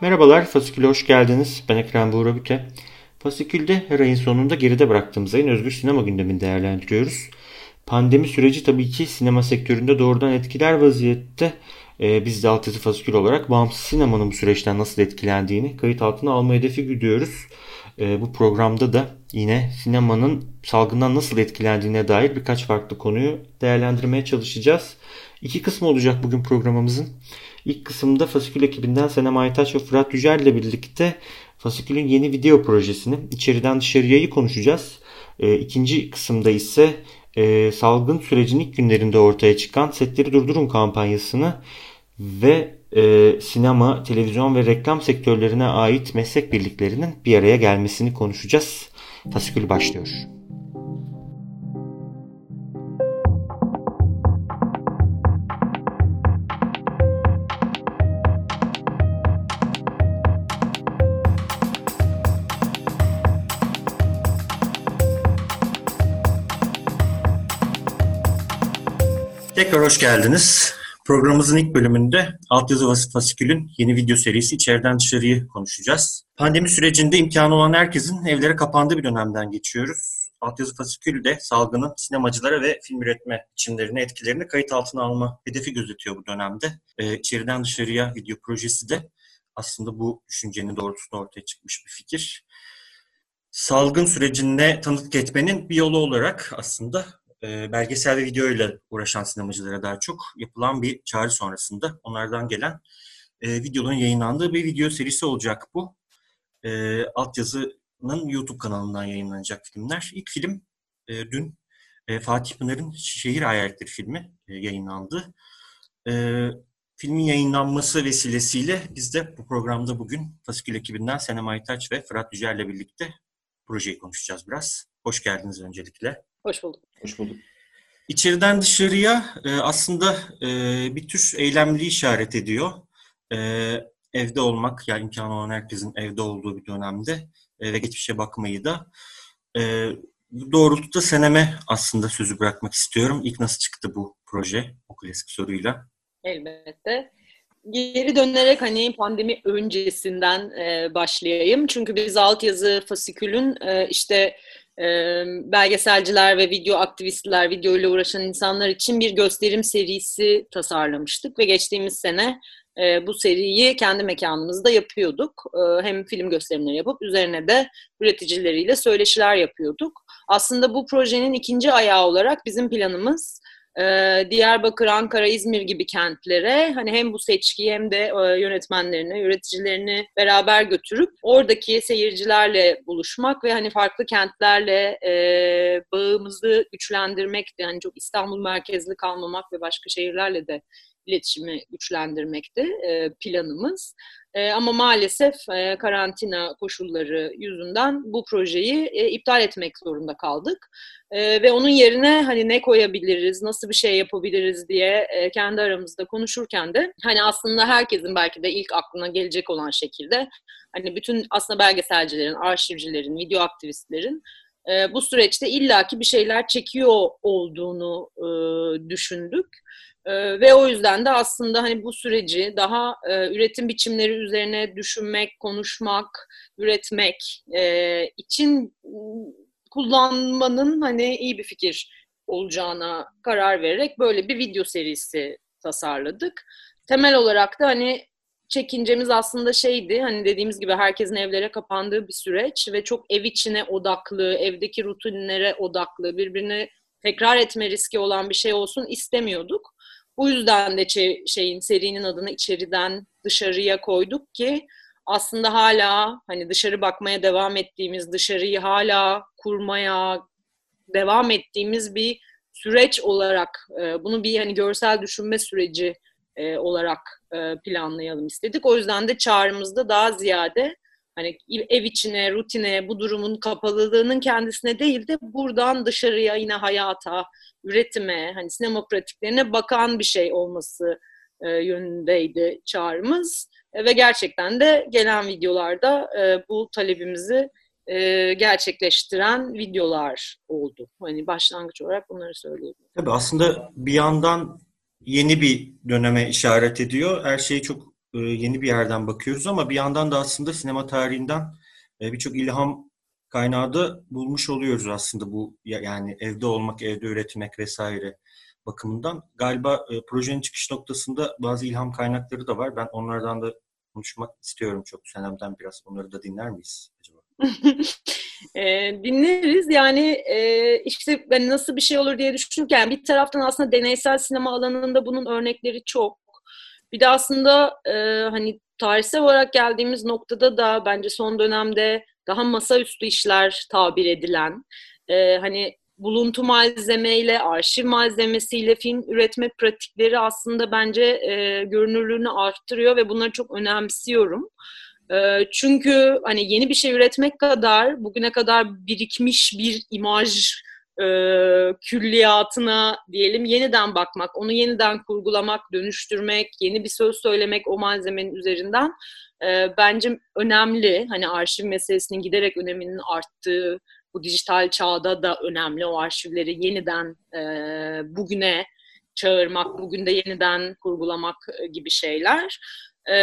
Merhabalar, Fasikül'e hoş geldiniz. Ben Ekrem Buğra Büte. Fasikül'de her ayın sonunda geride bıraktığımız ayın özgür sinema gündemini değerlendiriyoruz. Pandemi süreci tabii ki sinema sektöründe doğrudan etkiler vaziyette. Ee, biz de altyazı fasikül olarak bağımsız sinemanın bu süreçten nasıl etkilendiğini kayıt altına alma hedefi güdüyoruz. Ee, bu programda da yine sinemanın salgından nasıl etkilendiğine dair birkaç farklı konuyu değerlendirmeye çalışacağız. İki kısmı olacak bugün programımızın. İlk kısımda Fasikül ekibinden Senem Aytaç ve Fırat Yücel ile birlikte Fasikül'ün yeni video projesini içeriden dışarıyayı konuşacağız. E, ikinci kısımda ise e, salgın sürecinin ilk günlerinde ortaya çıkan Setleri Durdurun kampanyasını ve e, sinema, televizyon ve reklam sektörlerine ait meslek birliklerinin bir araya gelmesini konuşacağız. Fasikül başlıyor. Tekrar hoş geldiniz. Programımızın ilk bölümünde Altyazı Fasikül'ün yeni video serisi İçeriden Dışarıyı konuşacağız. Pandemi sürecinde imkanı olan herkesin evlere kapandığı bir dönemden geçiyoruz. Altyazı Fasikül de salgının sinemacılara ve film üretme biçimlerine etkilerini kayıt altına alma hedefi gözetiyor bu dönemde. Ee, İçeriden Dışarıya video projesi de aslında bu düşüncenin doğrultusunda ortaya çıkmış bir fikir. Salgın sürecinde tanıklık etmenin bir yolu olarak aslında e, belgesel ve video ile uğraşan sinemacılara daha çok yapılan bir çağrı sonrasında onlardan gelen e, videoların yayınlandığı bir video serisi olacak bu. E, altyazının YouTube kanalından yayınlanacak filmler. İlk film e, dün e, Fatih Pınar'ın Şehir Hayaletleri filmi e, yayınlandı. E, filmin yayınlanması vesilesiyle biz de bu programda bugün Fasikül ekibinden Senem Aytaç ve Fırat Yücel'le birlikte projeyi konuşacağız biraz. Hoş geldiniz öncelikle. Hoş bulduk. Hoş bulduk. İçeriden dışarıya e, aslında e, bir tür eylemli işaret ediyor. E, evde olmak, yani imkanı olan herkesin evde olduğu bir dönemde e, ve geçmişe bakmayı da e, bu doğrultuda seneme aslında sözü bırakmak istiyorum. İlk nasıl çıktı bu proje o klasik soruyla? Elbette. Geri dönerek hani pandemi öncesinden e, başlayayım. Çünkü biz altyazı fasikülün e, işte belgeselciler ve video aktivistler, video ile uğraşan insanlar için bir gösterim serisi tasarlamıştık ve geçtiğimiz sene bu seriyi kendi mekanımızda yapıyorduk. Hem film gösterimleri yapıp üzerine de üreticileriyle söyleşiler yapıyorduk. Aslında bu projenin ikinci ayağı olarak bizim planımız ee, Diyarbakır, Ankara, İzmir gibi kentlere hani hem bu seçkiyi hem de e, yönetmenlerini, üreticilerini beraber götürüp oradaki seyircilerle buluşmak ve hani farklı kentlerle e, bağımızı güçlendirmek de hani çok İstanbul merkezli kalmamak ve başka şehirlerle de iletişimi güçlendirmekti e, planımız. E, ama maalesef e, karantina koşulları yüzünden bu projeyi iptal etmek zorunda kaldık. Ve onun yerine hani ne koyabiliriz, nasıl bir şey yapabiliriz diye kendi aramızda konuşurken de hani aslında herkesin belki de ilk aklına gelecek olan şekilde hani bütün aslında belgeselcilerin, arşivcilerin, video aktivistlerin bu süreçte illaki bir şeyler çekiyor olduğunu düşündük. E, ve o yüzden de aslında hani bu süreci daha e, üretim biçimleri üzerine düşünmek, konuşmak, üretmek e, için kullanmanın hani iyi bir fikir olacağına karar vererek böyle bir video serisi tasarladık. Temel olarak da hani çekincemiz aslında şeydi hani dediğimiz gibi herkesin evlere kapandığı bir süreç ve çok ev içine odaklı, evdeki rutinlere odaklı, birbirini tekrar etme riski olan bir şey olsun istemiyorduk. Bu yüzden de şeyin serinin adını içeriden dışarıya koyduk ki aslında hala hani dışarı bakmaya devam ettiğimiz, dışarıyı hala kurmaya devam ettiğimiz bir süreç olarak bunu bir hani görsel düşünme süreci olarak e, planlayalım istedik. O yüzden de çağrımızda daha ziyade hani ev içine, rutine, bu durumun kapalılığının kendisine değil de buradan dışarıya yine hayata, üretime, hani sinema pratiklerine bakan bir şey olması e, yönündeydi çağrımız. E, ve gerçekten de gelen videolarda e, bu talebimizi e, gerçekleştiren videolar oldu. Hani başlangıç olarak bunları söyleyebilirim. Tabii aslında bir yandan yeni bir döneme işaret ediyor. Her şeyi çok e, yeni bir yerden bakıyoruz ama bir yandan da aslında sinema tarihinden e, birçok ilham kaynağı da bulmuş oluyoruz aslında bu yani evde olmak, evde üretmek vesaire bakımından. Galiba e, projenin çıkış noktasında bazı ilham kaynakları da var. Ben onlardan da konuşmak istiyorum çok. Senem'den biraz onları da dinler miyiz acaba? dinleriz. Yani işte ben nasıl bir şey olur diye düşünürken bir taraftan aslında deneysel sinema alanında bunun örnekleri çok. Bir de aslında e, hani tarihsel olarak geldiğimiz noktada da bence son dönemde daha masaüstü işler tabir edilen, e, hani buluntu malzemeyle, arşiv malzemesiyle film üretme pratikleri aslında bence e, görünürlüğünü arttırıyor ve bunları çok önemsiyorum. E, çünkü hani yeni bir şey üretmek kadar bugüne kadar birikmiş bir imaj e, külliyatına diyelim yeniden bakmak, onu yeniden kurgulamak, dönüştürmek, yeni bir söz söylemek o malzemenin üzerinden e, bence önemli. Hani arşiv meselesinin giderek öneminin arttığı bu dijital çağda da önemli. O arşivleri yeniden e, bugüne çağırmak, bugün de yeniden kurgulamak gibi şeyler. E,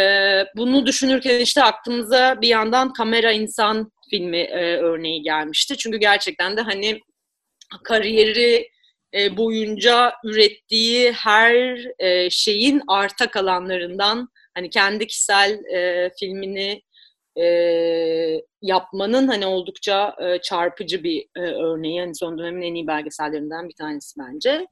bunu düşünürken işte aklımıza bir yandan Kamera İnsan filmi e, örneği gelmişti. Çünkü gerçekten de hani kariyeri e, boyunca ürettiği her e, şeyin arta kalanlarından hani kendi kişisel e, filmini e, yapmanın hani oldukça e, çarpıcı bir e, örneği. Yani son dönemin en iyi belgesellerinden bir tanesi bence.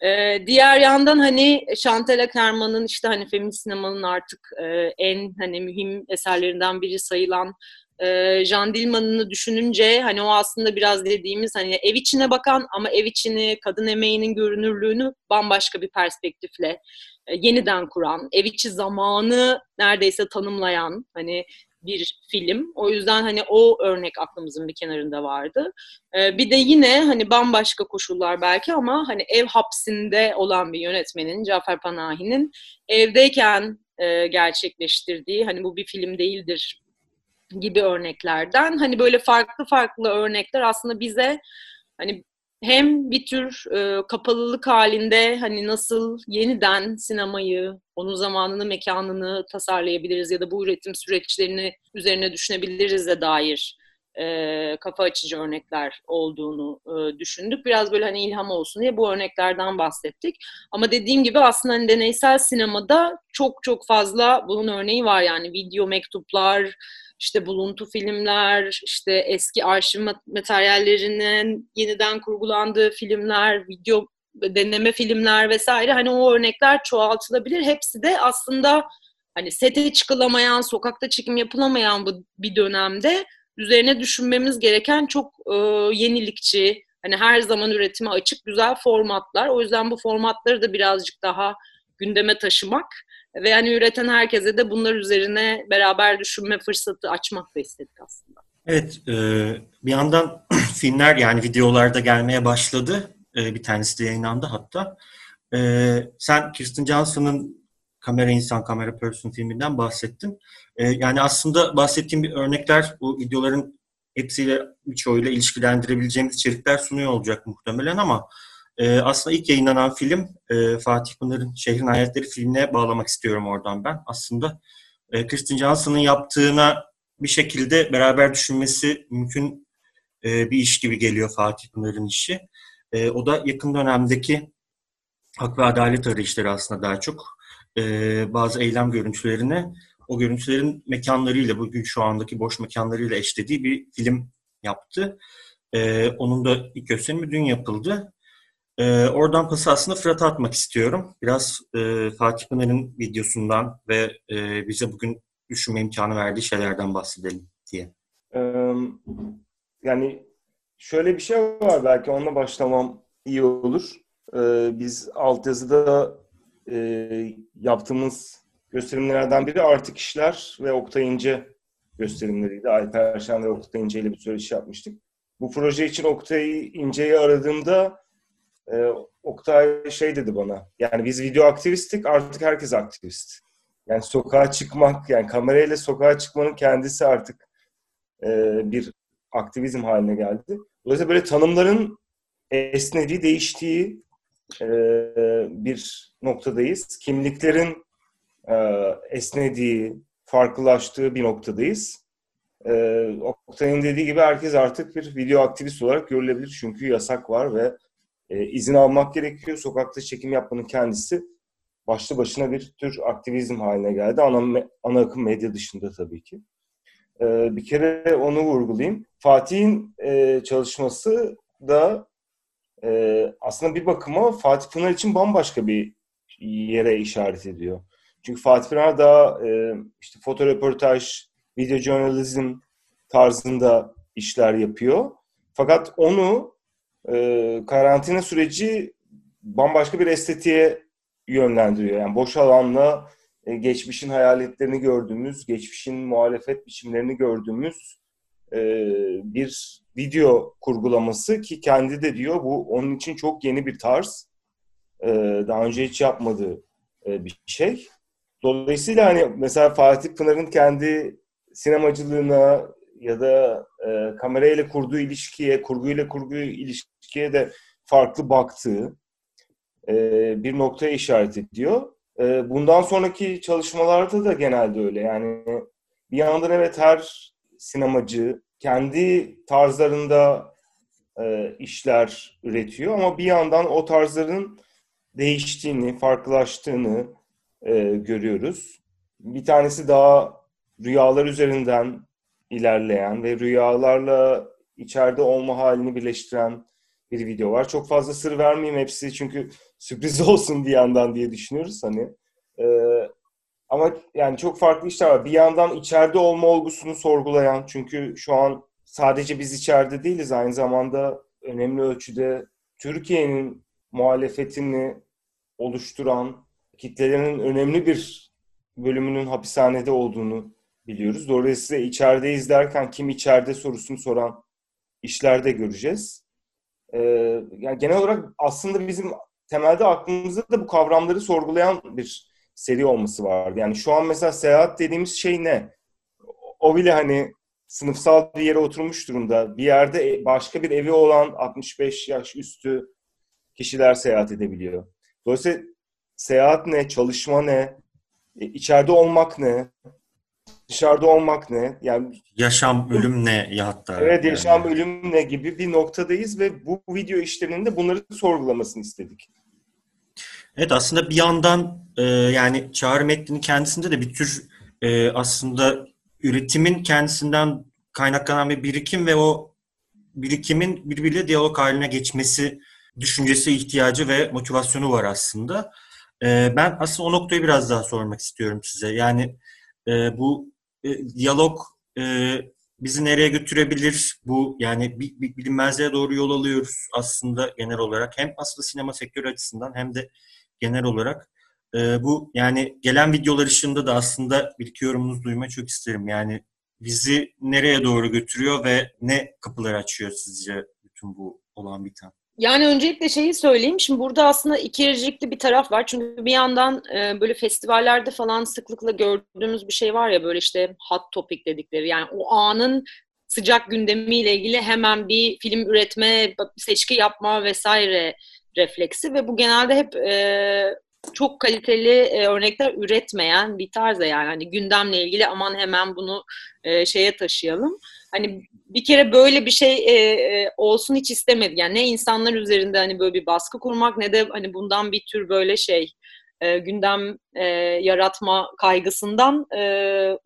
E, diğer yandan hani Chantal Ackerman'ın işte hani feminist sinemanın artık e, en hani mühim eserlerinden biri sayılan e, Jean Dillman'ını düşününce hani o aslında biraz dediğimiz hani ev içine bakan ama ev içini kadın emeğinin görünürlüğünü bambaşka bir perspektifle e, yeniden kuran, ev içi zamanı neredeyse tanımlayan hani bir film. O yüzden hani o örnek aklımızın bir kenarında vardı. Ee, bir de yine hani bambaşka koşullar belki ama hani ev hapsinde olan bir yönetmenin Cafer Panahi'nin evdeyken e, gerçekleştirdiği hani bu bir film değildir gibi örneklerden hani böyle farklı farklı örnekler aslında bize hani hem bir tür e, kapalılık halinde hani nasıl yeniden sinemayı, onun zamanını, mekanını tasarlayabiliriz ya da bu üretim süreçlerini üzerine düşünebiliriz de dair e, kafa açıcı örnekler olduğunu e, düşündük. Biraz böyle hani ilham olsun diye bu örneklerden bahsettik. Ama dediğim gibi aslında hani deneysel sinemada çok çok fazla bunun örneği var yani video mektuplar, işte buluntu filmler, işte eski arşiv materyallerinin yeniden kurgulandığı filmler, video deneme filmler vesaire hani o örnekler çoğaltılabilir. Hepsi de aslında hani sete çıkılamayan, sokakta çekim yapılamayan bu bir dönemde üzerine düşünmemiz gereken çok e, yenilikçi, hani her zaman üretime açık güzel formatlar. O yüzden bu formatları da birazcık daha gündeme taşımak ve yani üreten herkese de bunlar üzerine beraber düşünme fırsatı açmak da istedik aslında. Evet, e, bir yandan filmler yani videolarda gelmeye başladı. E, bir tanesi de yayınlandı hatta. E, sen Kirsten Johnson'ın Kamera İnsan, Kamera Person filminden bahsettin. Yani aslında bahsettiğim bir örnekler bu videoların hepsiyle birçoğuyla ilişkilendirebileceğimiz içerikler sunuyor olacak muhtemelen ama e, aslında ilk yayınlanan film e, Fatih Pınar'ın Şehrin Hayatları filmine bağlamak istiyorum oradan ben. Aslında e, Kirsten Johnson'ın yaptığına bir şekilde beraber düşünmesi mümkün e, bir iş gibi geliyor Fatih Pınar'ın işi. E, o da yakın dönemdeki hak ve adalet arayışları aslında daha çok. E, bazı eylem görüntülerine o görüntülerin mekanlarıyla, bugün şu andaki boş mekanlarıyla eşlediği bir film yaptı. E, onun da ilk gösterimi dün yapıldı. Ee, oradan pası aslında Fırat'a atmak istiyorum. Biraz e, Fatih Pınar'ın videosundan ve e, bize bugün düşünme imkanı verdiği şeylerden bahsedelim diye. Ee, yani şöyle bir şey var belki onunla başlamam iyi olur. Ee, biz altyazıda e, yaptığımız gösterimlerden biri Artık İşler ve Oktay İnce gösterimleriydi. Alper Şen ve Oktay İnce ile bir söyleşi yapmıştık. Bu proje için Oktay İnce'yi aradığımda e, Oktay şey dedi bana. Yani biz video aktivistik artık herkes aktivist. Yani sokağa çıkmak, yani kamerayla sokağa çıkmanın kendisi artık e, bir aktivizm haline geldi. Dolayısıyla böyle tanımların esnediği, değiştiği e, bir noktadayız. Kimliklerin e, esnediği, farklılaştığı bir noktadayız. E, Oktay'ın dediği gibi herkes artık bir video aktivist olarak görülebilir. Çünkü yasak var ve e, izin almak gerekiyor. Sokakta çekim yapmanın kendisi başlı başına bir tür aktivizm haline geldi. Ana, ana akım medya dışında tabii ki. E, bir kere onu vurgulayayım. Fatih'in e, çalışması da e, aslında bir bakıma Fatih Pınar için bambaşka bir yere işaret ediyor. Çünkü Fatih Pınar daha e, işte fotoröportaj, video journalism tarzında işler yapıyor. Fakat onu e, karantina süreci bambaşka bir estetiğe yönlendiriyor. Yani boş alanla e, geçmişin hayaletlerini gördüğümüz, geçmişin muhalefet biçimlerini gördüğümüz e, bir video kurgulaması ki kendi de diyor bu onun için çok yeni bir tarz. E, daha önce hiç yapmadığı e, bir şey. Dolayısıyla hani mesela Fatih Pınar'ın kendi sinemacılığına ya da e, kamerayla kurduğu ilişkiye, kurguyla kurduğu ilişkiye de farklı baktığı e, bir noktaya işaret ediyor. E, bundan sonraki çalışmalarda da genelde öyle. Yani bir yandan evet her sinemacı kendi tarzlarında e, işler üretiyor ama bir yandan o tarzların değiştiğini, farklılaştığını e, görüyoruz. Bir tanesi daha rüyalar üzerinden ilerleyen ve rüyalarla içeride olma halini birleştiren bir video var. Çok fazla sır vermeyeyim hepsi çünkü sürpriz olsun bir yandan diye düşünüyoruz hani. Ee, ama yani çok farklı işler var. Bir yandan içeride olma olgusunu sorgulayan çünkü şu an sadece biz içeride değiliz aynı zamanda önemli ölçüde Türkiye'nin muhalefetini oluşturan kitlelerin önemli bir bölümünün hapishanede olduğunu biliyoruz. Dolayısıyla içeride izlerken kim içeride sorusunu soran işlerde göreceğiz. Ee, yani genel olarak aslında bizim temelde aklımızda da bu kavramları sorgulayan bir seri olması var. Yani şu an mesela seyahat dediğimiz şey ne? O bile hani sınıfsal bir yere oturmuş durumda. Bir yerde başka bir evi olan 65 yaş üstü kişiler seyahat edebiliyor. Dolayısıyla seyahat ne, çalışma ne, e, içeride olmak ne, dışarıda olmak ne? Yani yaşam ölüm ne ya hatta. Evet yaşam yani. ölüm ne gibi bir noktadayız ve bu video işlerinin de bunları sorgulamasını istedik. Evet aslında bir yandan e, yani çağrı metninin kendisinde de bir tür e, aslında üretimin kendisinden kaynaklanan bir birikim ve o birikimin birbiriyle diyalog haline geçmesi düşüncesi, ihtiyacı ve motivasyonu var aslında. E, ben aslında o noktayı biraz daha sormak istiyorum size. Yani e, bu e, diyalog e, bizi nereye götürebilir? Bu yani bilinmezliğe doğru yol alıyoruz aslında genel olarak. Hem aslında sinema sektörü açısından hem de genel olarak. E, bu yani gelen videolar ışığında da aslında bir iki yorumunuzu duymayı çok isterim. Yani bizi nereye doğru götürüyor ve ne kapılar açıyor sizce bütün bu olan biten? Yani öncelikle şeyi söyleyeyim. Şimdi burada aslında ikircikli bir taraf var. Çünkü bir yandan e, böyle festivallerde falan sıklıkla gördüğümüz bir şey var ya böyle işte hot topic dedikleri. Yani o anın sıcak gündemiyle ilgili hemen bir film üretme, seçki yapma vesaire refleksi ve bu genelde hep e, çok kaliteli e, örnekler üretmeyen bir tarzda yani hani gündemle ilgili aman hemen bunu e, şeye taşıyalım. Hani bir kere böyle bir şey e, e, olsun hiç istemedi. Yani ne insanlar üzerinde hani böyle bir baskı kurmak ne de hani bundan bir tür böyle şey e, gündem e, yaratma kaygısından e,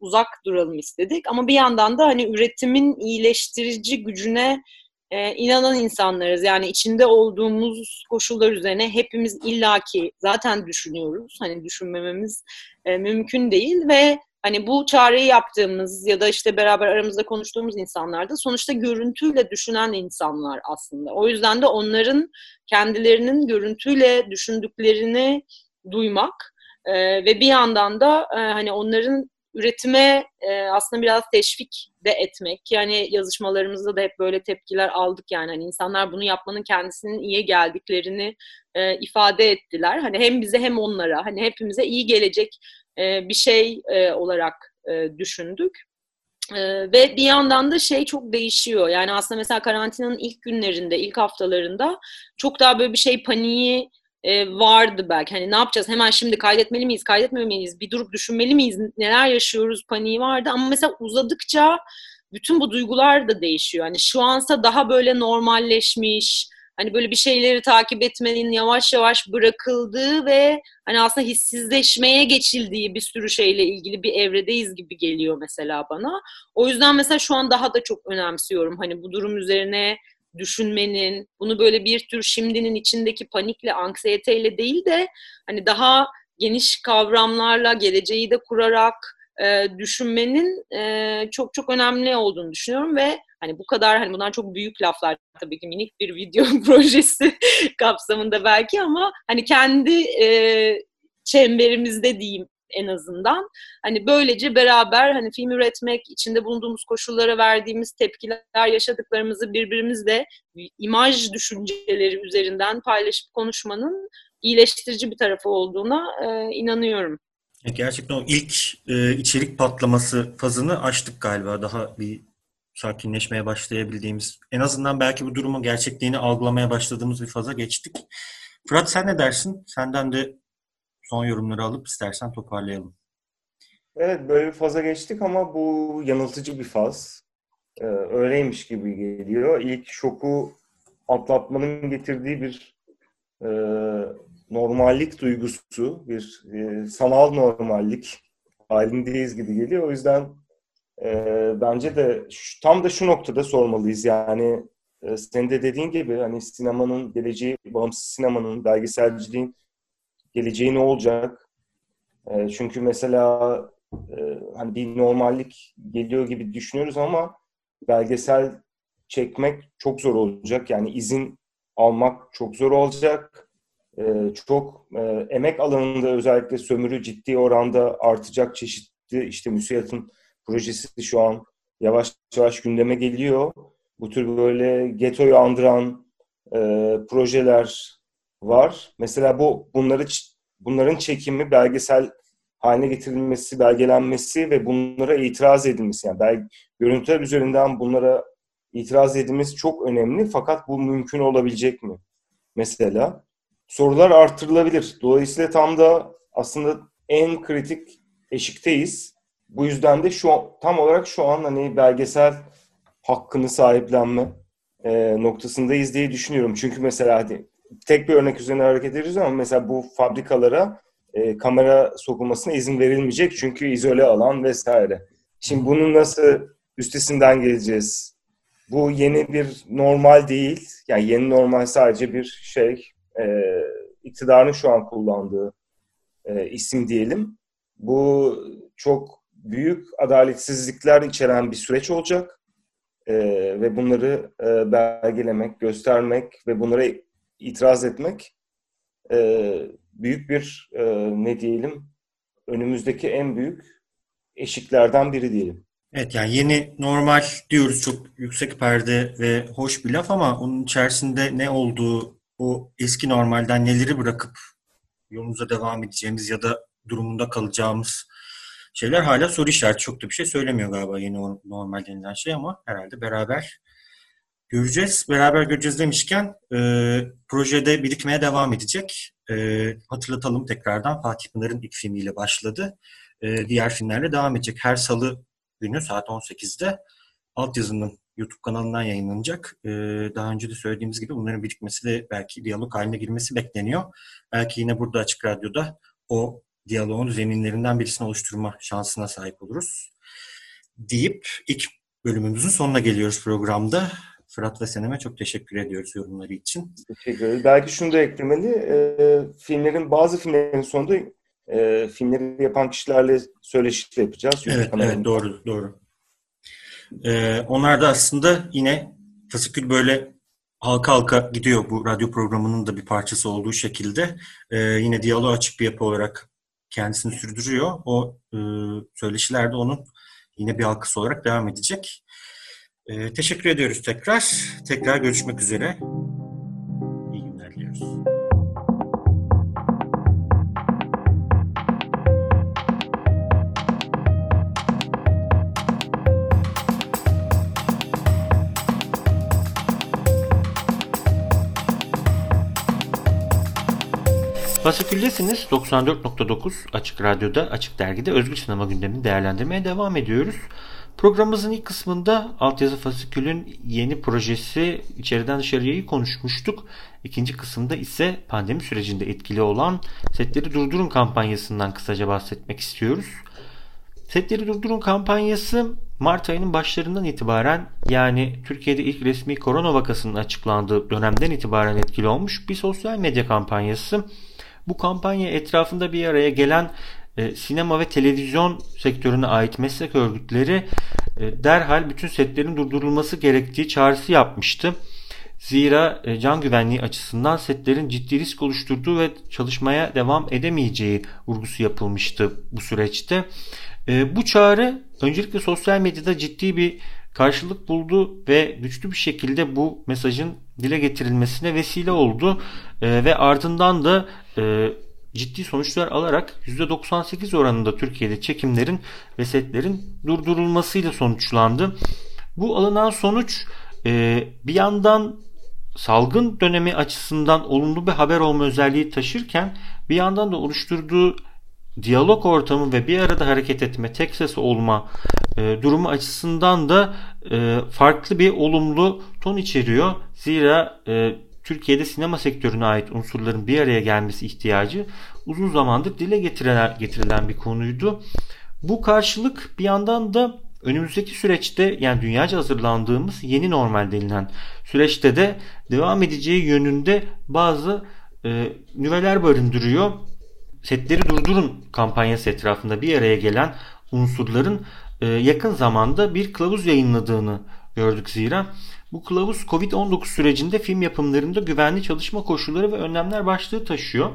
uzak duralım istedik. Ama bir yandan da hani üretimin iyileştirici gücüne e, inanan insanlarız. Yani içinde olduğumuz koşullar üzerine hepimiz illaki zaten düşünüyoruz. Hani düşünmememiz e, mümkün değil ve hani bu çağrıyı yaptığımız ya da işte beraber aramızda konuştuğumuz insanlar da sonuçta görüntüyle düşünen insanlar aslında. O yüzden de onların kendilerinin görüntüyle düşündüklerini duymak E, ve bir yandan da e, hani onların üretime e, aslında biraz teşvik de etmek. Yani yazışmalarımızda da hep böyle tepkiler aldık yani. Hani insanlar bunu yapmanın kendisinin iyi geldiklerini e, ifade ettiler. Hani hem bize hem onlara hani hepimize iyi gelecek e, bir şey e, olarak e, düşündük. Ee, ve bir yandan da şey çok değişiyor. Yani aslında mesela karantinanın ilk günlerinde, ilk haftalarında çok daha böyle bir şey paniği e, vardı belki. Hani ne yapacağız? Hemen şimdi kaydetmeli miyiz, kaydetmemeliyiz? Bir durup düşünmeli miyiz? Neler yaşıyoruz paniği vardı. Ama mesela uzadıkça bütün bu duygular da değişiyor. Hani şu ansa daha böyle normalleşmiş, hani böyle bir şeyleri takip etmenin yavaş yavaş bırakıldığı ve hani aslında hissizleşmeye geçildiği bir sürü şeyle ilgili bir evredeyiz gibi geliyor mesela bana. O yüzden mesela şu an daha da çok önemsiyorum hani bu durum üzerine düşünmenin, bunu böyle bir tür şimdinin içindeki panikle, anksiyeteyle değil de hani daha geniş kavramlarla geleceği de kurarak e, düşünmenin e, çok çok önemli olduğunu düşünüyorum ve hani bu kadar hani bunlar çok büyük laflar tabii ki minik bir video projesi kapsamında belki ama hani kendi e, çemberimizde diyeyim en azından. Hani böylece beraber hani film üretmek, içinde bulunduğumuz koşullara verdiğimiz tepkiler, yaşadıklarımızı birbirimizle imaj düşünceleri üzerinden paylaşıp konuşmanın iyileştirici bir tarafı olduğuna e, inanıyorum. Gerçekten o ilk e, içerik patlaması fazını açtık galiba. Daha bir sakinleşmeye başlayabildiğimiz, en azından belki bu durumun gerçekliğini algılamaya başladığımız bir faza geçtik. Fırat sen ne dersin? Senden de son yorumları alıp istersen toparlayalım. Evet böyle bir faza geçtik ama bu yanıltıcı bir faz. Ee, öyleymiş gibi geliyor. İlk şoku atlatmanın getirdiği bir e, normallik duygusu, bir e, sanal normallik halindeyiz gibi geliyor. O yüzden e, bence de şu, tam da şu noktada sormalıyız. Yani e, senin de dediğin gibi hani sinemanın geleceği, bağımsız sinemanın, belgeselciliğin geleceği ne olacak? E, çünkü mesela e, hani bir normallik geliyor gibi düşünüyoruz ama belgesel çekmek çok zor olacak. Yani izin almak çok zor olacak. E, çok e, emek alanında özellikle sömürü ciddi oranda artacak çeşitli işte müsiyatın projesi şu an yavaş yavaş gündeme geliyor. Bu tür böyle getoyu andıran e, projeler var. Mesela bu bunları bunların çekimi belgesel haline getirilmesi, belgelenmesi ve bunlara itiraz edilmesi yani belge, görüntüler üzerinden bunlara itiraz edilmesi çok önemli fakat bu mümkün olabilecek mi? Mesela sorular artırılabilir. Dolayısıyla tam da aslında en kritik eşikteyiz. Bu yüzden de şu tam olarak şu an hani belgesel hakkını sahiplenme e, noktasındayız diye düşünüyorum. Çünkü mesela hadi tek bir örnek üzerine hareket ediyoruz ama mesela bu fabrikalara e, kamera sokulmasına izin verilmeyecek çünkü izole alan vesaire. Şimdi bunun nasıl üstesinden geleceğiz? Bu yeni bir normal değil. Yani yeni normal sadece bir şey e, iktidarın şu an kullandığı e, isim diyelim. Bu çok büyük adaletsizlikler içeren bir süreç olacak. E, ve bunları e, belgelemek, göstermek ve bunlara itiraz etmek e, büyük bir e, ne diyelim önümüzdeki en büyük eşiklerden biri diyelim. Evet yani yeni normal diyoruz çok yüksek perde ve hoş bir laf ama onun içerisinde ne olduğu o eski normalden neleri bırakıp yolumuza devam edeceğimiz ya da durumunda kalacağımız şeyler hala soru işareti. Çok da bir şey söylemiyor galiba yeni normal denilen şey ama herhalde beraber göreceğiz. Beraber göreceğiz demişken e, projede birikmeye devam edecek. E, hatırlatalım tekrardan Fatih Pınar'ın ilk filmiyle başladı. E, diğer filmlerle devam edecek. Her salı günü saat 18'de altyazının YouTube kanalından yayınlanacak. Ee, daha önce de söylediğimiz gibi bunların birikmesi de belki diyalog haline girmesi bekleniyor. Belki yine burada Açık Radyo'da o diyaloğun zeminlerinden birisini oluşturma şansına sahip oluruz. Deyip ilk bölümümüzün sonuna geliyoruz programda. Fırat ve Senem'e çok teşekkür ediyoruz yorumları için. Teşekkür ederiz. Belki şunu da eklemeli. E, filmlerin, bazı filmlerin sonunda e, filmleri yapan kişilerle söyleşi yapacağız. Evet, evet doğru, doğru. Ee, onlar da aslında yine fasikül böyle halka halka gidiyor bu radyo programının da bir parçası olduğu şekilde. Ee, yine diyaloğa açık bir yapı olarak kendisini sürdürüyor. O e, söyleşilerde onun yine bir halkası olarak devam edecek. E, teşekkür ediyoruz tekrar. Tekrar görüşmek üzere. İyi günler diliyoruz. Fasiküldesiniz 94.9 Açık Radyo'da, Açık Dergi'de Özgür Sinema gündemini değerlendirmeye devam ediyoruz. Programımızın ilk kısmında Altyazı Fasikül'ün yeni projesi içeriden dışarıyı konuşmuştuk. İkinci kısımda ise pandemi sürecinde etkili olan Setleri Durdurun kampanyasından kısaca bahsetmek istiyoruz. Setleri Durdurun kampanyası Mart ayının başlarından itibaren yani Türkiye'de ilk resmi korona vakasının açıklandığı dönemden itibaren etkili olmuş bir sosyal medya kampanyası. Bu kampanya etrafında bir araya gelen e, sinema ve televizyon sektörüne ait meslek örgütleri e, derhal bütün setlerin durdurulması gerektiği çağrısı yapmıştı. Zira e, can güvenliği açısından setlerin ciddi risk oluşturduğu ve çalışmaya devam edemeyeceği vurgusu yapılmıştı bu süreçte. Bu çağrı öncelikle sosyal medyada ciddi bir karşılık buldu ve güçlü bir şekilde bu mesajın dile getirilmesine vesile oldu ve ardından da ciddi sonuçlar alarak %98 oranında Türkiye'de çekimlerin ve setlerin durdurulmasıyla sonuçlandı. Bu alınan sonuç e, bir yandan salgın dönemi açısından olumlu bir haber olma özelliği taşırken bir yandan da oluşturduğu diyalog ortamı ve bir arada hareket etme, tek ses olma e, durumu açısından da e, farklı bir olumlu ton içeriyor. Zira Türkiye'de sinema sektörüne ait unsurların bir araya gelmesi ihtiyacı uzun zamandır dile getirilen, getirilen bir konuydu. Bu karşılık bir yandan da önümüzdeki süreçte yani dünyaca hazırlandığımız yeni normal denilen süreçte de devam edeceği yönünde bazı e, nüveler barındırıyor. Setleri durdurun kampanyası etrafında bir araya gelen unsurların e, yakın zamanda bir kılavuz yayınladığını gördük zira. Bu kılavuz Covid-19 sürecinde film yapımlarında güvenli çalışma koşulları ve önlemler başlığı taşıyor.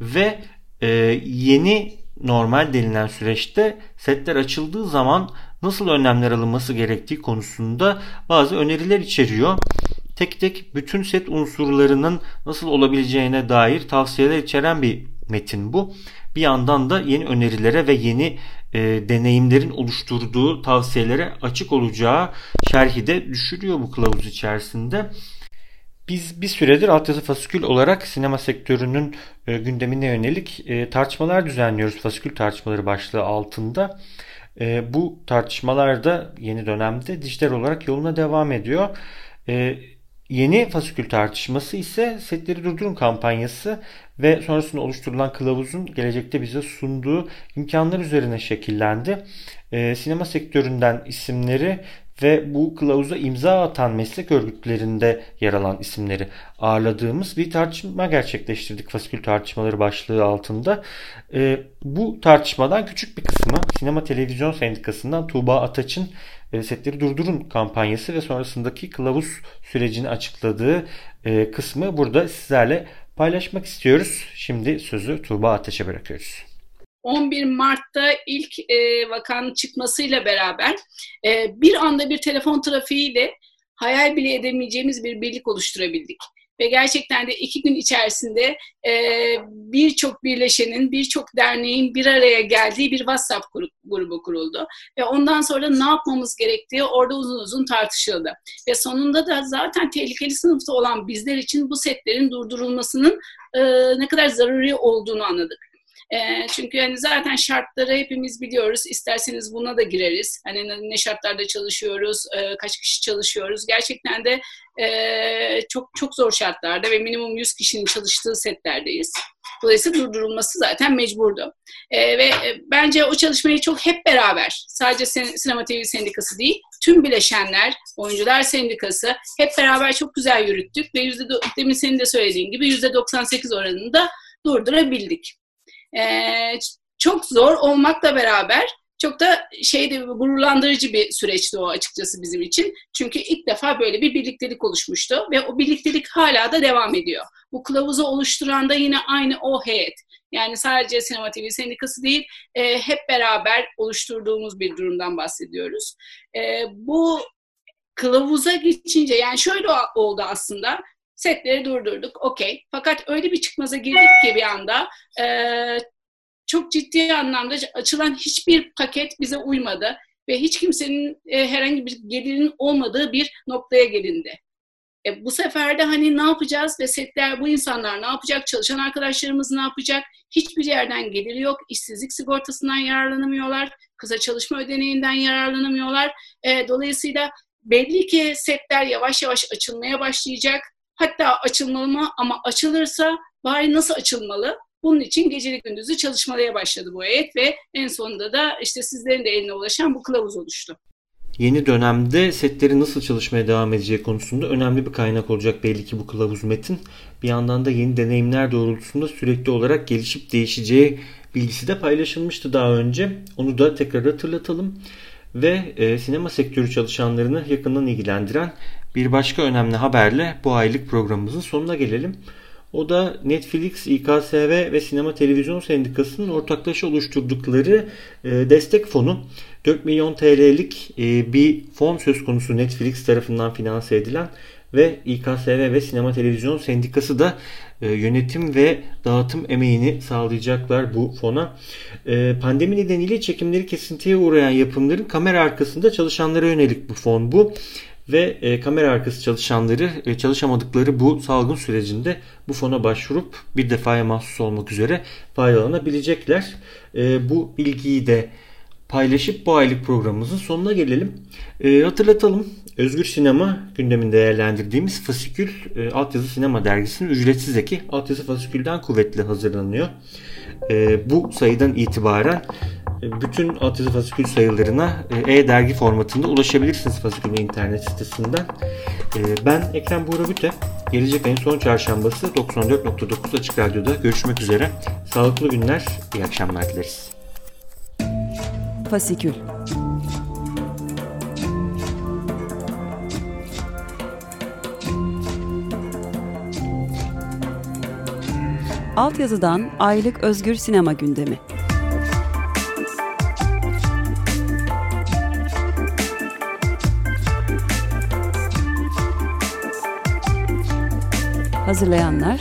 Ve e, yeni normal denilen süreçte setler açıldığı zaman nasıl önlemler alınması gerektiği konusunda bazı öneriler içeriyor. Tek tek bütün set unsurlarının nasıl olabileceğine dair tavsiyeler içeren bir metin bu. Bir yandan da yeni önerilere ve yeni e, deneyimlerin oluşturduğu tavsiyelere açık olacağı şerhi de düşürüyor bu kılavuz içerisinde. Biz bir süredir altyazı fasikül olarak sinema sektörünün e, gündemine yönelik e, tartışmalar düzenliyoruz. Fasikül tartışmaları başlığı altında. E, bu tartışmalar da yeni dönemde dijital olarak yoluna devam ediyor. E, Yeni fasikül tartışması ise setleri durdurun kampanyası ve sonrasında oluşturulan kılavuzun gelecekte bize sunduğu imkanlar üzerine şekillendi. Ee, sinema sektöründen isimleri ve bu kılavuza imza atan meslek örgütlerinde yer alan isimleri ağırladığımız bir tartışma gerçekleştirdik fasikül tartışmaları başlığı altında. E, bu tartışmadan küçük bir kısmı Sinema Televizyon Sendikası'ndan Tuğba Ataç'ın e, setleri durdurun kampanyası ve sonrasındaki kılavuz sürecini açıkladığı e, kısmı burada sizlerle paylaşmak istiyoruz. Şimdi sözü Tuğba Ataç'a bırakıyoruz. 11 Mart'ta ilk e, vakanın çıkmasıyla beraber e, bir anda bir telefon trafiğiyle hayal bile edemeyeceğimiz bir birlik oluşturabildik. Ve gerçekten de iki gün içerisinde e, birçok birleşenin, birçok derneğin bir araya geldiği bir WhatsApp grubu kuruldu. Ve ondan sonra ne yapmamız gerektiği orada uzun uzun tartışıldı. Ve sonunda da zaten tehlikeli sınıfta olan bizler için bu setlerin durdurulmasının e, ne kadar zaruri olduğunu anladık. E, çünkü hani zaten şartları hepimiz biliyoruz. İsterseniz buna da gireriz. Hani ne şartlarda çalışıyoruz, e, kaç kişi çalışıyoruz. Gerçekten de e, çok çok zor şartlarda ve minimum 100 kişinin çalıştığı setlerdeyiz. Dolayısıyla durdurulması zaten mecburdu. E, ve bence o çalışmayı çok hep beraber, sadece Sinema TV Sendikası değil, tüm bileşenler, oyuncular sendikası hep beraber çok güzel yürüttük ve yüzde, demin senin de söylediğin gibi yüzde 98 oranında durdurabildik. E, çok zor olmakla beraber çok da şeyde gururlandırıcı bir süreçti o açıkçası bizim için. Çünkü ilk defa böyle bir birliktelik oluşmuştu ve o birliktelik hala da devam ediyor. Bu kılavuzu oluşturan da yine aynı o heyet. Yani sadece Sinema TV Sendikası değil, e, hep beraber oluşturduğumuz bir durumdan bahsediyoruz. E, bu kılavuza geçince, yani şöyle oldu aslında, setleri durdurduk, okey. Fakat öyle bir çıkmaza girdik ki bir anda, e, çok ciddi anlamda açılan hiçbir paket bize uymadı ve hiç kimsenin e, herhangi bir gelirinin olmadığı bir noktaya gelindi. E, bu sefer de hani ne yapacağız ve setler bu insanlar ne yapacak, çalışan arkadaşlarımız ne yapacak? Hiçbir yerden gelir yok, işsizlik sigortasından yararlanamıyorlar, kısa çalışma ödeneğinden yararlanamıyorlar. E, dolayısıyla belli ki setler yavaş yavaş açılmaya başlayacak. Hatta açılmalı mı ama açılırsa bari nasıl açılmalı? Bunun için geceli gündüzü çalışmaya başladı bu heyet ve en sonunda da işte sizlerin de eline ulaşan bu kılavuz oluştu. Yeni dönemde setleri nasıl çalışmaya devam edeceği konusunda önemli bir kaynak olacak belli ki bu kılavuz metin. Bir yandan da yeni deneyimler doğrultusunda sürekli olarak gelişip değişeceği bilgisi de paylaşılmıştı daha önce. Onu da tekrar hatırlatalım. Ve e, sinema sektörü çalışanlarını yakından ilgilendiren bir başka önemli haberle bu aylık programımızın sonuna gelelim. O da Netflix, İKSV ve Sinema Televizyon Sendikası'nın ortaklaşa oluşturdukları e, destek fonu. 4 milyon TL'lik e, bir fon söz konusu Netflix tarafından finanse edilen ve İKSV ve Sinema Televizyon Sendikası da e, yönetim ve dağıtım emeğini sağlayacaklar bu fona. Pandemi nedeniyle çekimleri kesintiye uğrayan yapımların kamera arkasında çalışanlara yönelik bu fon bu ve e, kamera arkası çalışanları e, çalışamadıkları bu salgın sürecinde bu fona başvurup bir defaya mahsus olmak üzere faydalanabilecekler. E, bu bilgiyi de paylaşıp bu aylık programımızın sonuna gelelim. E, hatırlatalım. Özgür Sinema gündeminde değerlendirdiğimiz Fasikül e, Altyazı Sinema Dergisi'nin ücretsiz eki Altyazı Fasikül'den kuvvetli hazırlanıyor. E, bu sayıdan itibaren bütün altyazı fasikül sayılarına e, e-dergi formatında ulaşabilirsiniz fasikülün internet sitesinden. E, ben Ekrem Buğra Büte. Gelecek ayın son çarşambası 94.9 Açık Radyo'da görüşmek üzere. Sağlıklı günler, iyi akşamlar dileriz. Fasikül Altyazıdan aylık özgür sinema gündemi. Hazırlayanlar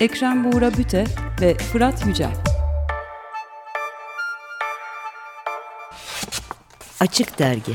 Ekrem Buğra Büte ve Fırat Yücel. Açık Dergi